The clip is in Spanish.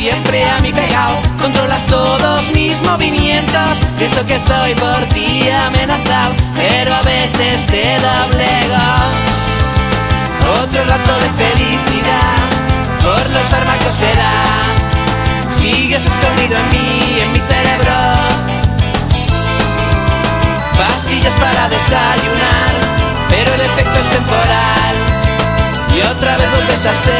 siempre a mi pegado. Controlas todos mis movimientos. Pienso que estoy por ti amenazado, pero a veces te doblego. Otro rato de felicidad, por los fármacos será. Sigues escondido en mí, en mi cerebro. Pastillas para desayunar, pero el efecto es temporal. Y otra vez vuelves a ser